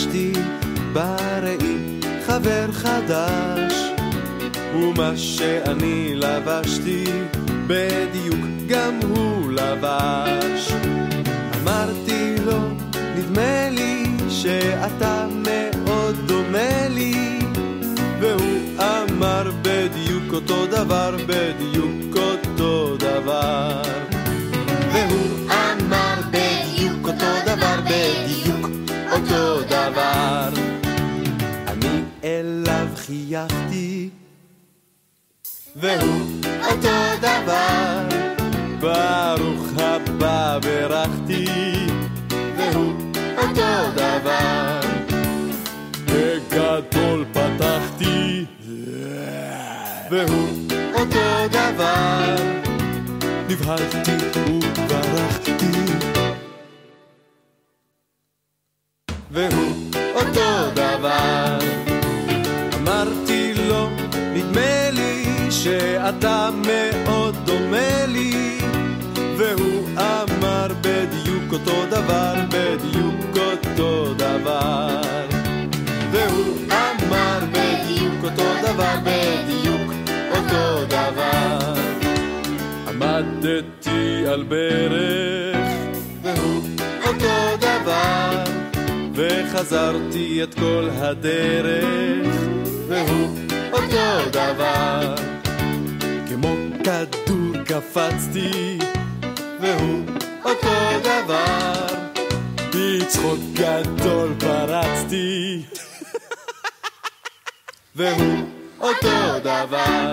לבשתי בראי חבר חדש, ומה שאני לבשתי בדיוק גם הוא לבש. אמרתי לו, נדמה לי שאתה מאוד דומה לי, והוא אמר בדיוק אותו דבר, בדיוק חייכתי, והוא אותו דבר. ברוך הבא ברכתי, והוא אותו דבר. בגדול פתחתי, והוא אותו דבר. נבהלתי וברחתי, והוא אותו דבר. שאתה מאוד דומה לי, והוא אמר בדיוק אותו דבר, בדיוק אותו דבר. והוא אמר בדיוק אותו דבר, בדיוק אותו דבר. עמדתי על ברך, והוא אותו דבר. וחזרתי את כל הדרך, והוא אותו דבר. כדור קפצתי, והוא אותו דבר. בצחוק גדול פרצתי, והוא אותו דבר.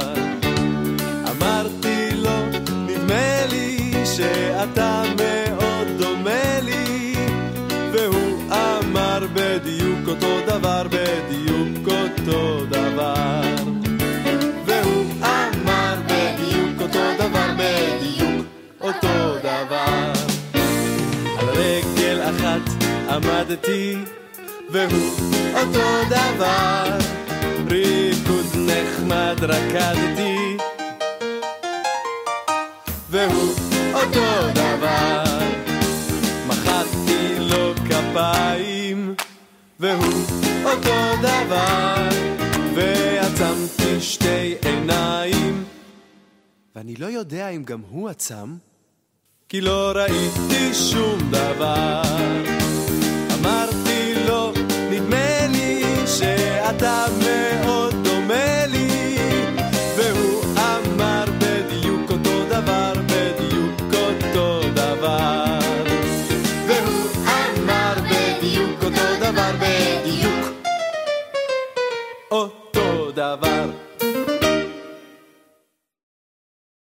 אמרתי לו, נדמה לי שאתה מאוד דומה לי, והוא אמר בדיוק אותו דבר, בדיוק אותו דבר. אחת עמדתי, והוא אותו דבר. ריקוד נחמד רקדתי, והוא אותו דבר. מחאתי לו כפיים, והוא אותו דבר. ועצמתי שתי עיניים, ואני לא יודע אם גם הוא עצם, כי לא ראיתי שום דבר. אמרתי לו, נדמה לי שאתה מאוד דומה לי, והוא אמר בדיוק אותו דבר, בדיוק אותו דבר. והוא אמר בדיוק אותו דבר, בדיוק אותו דבר.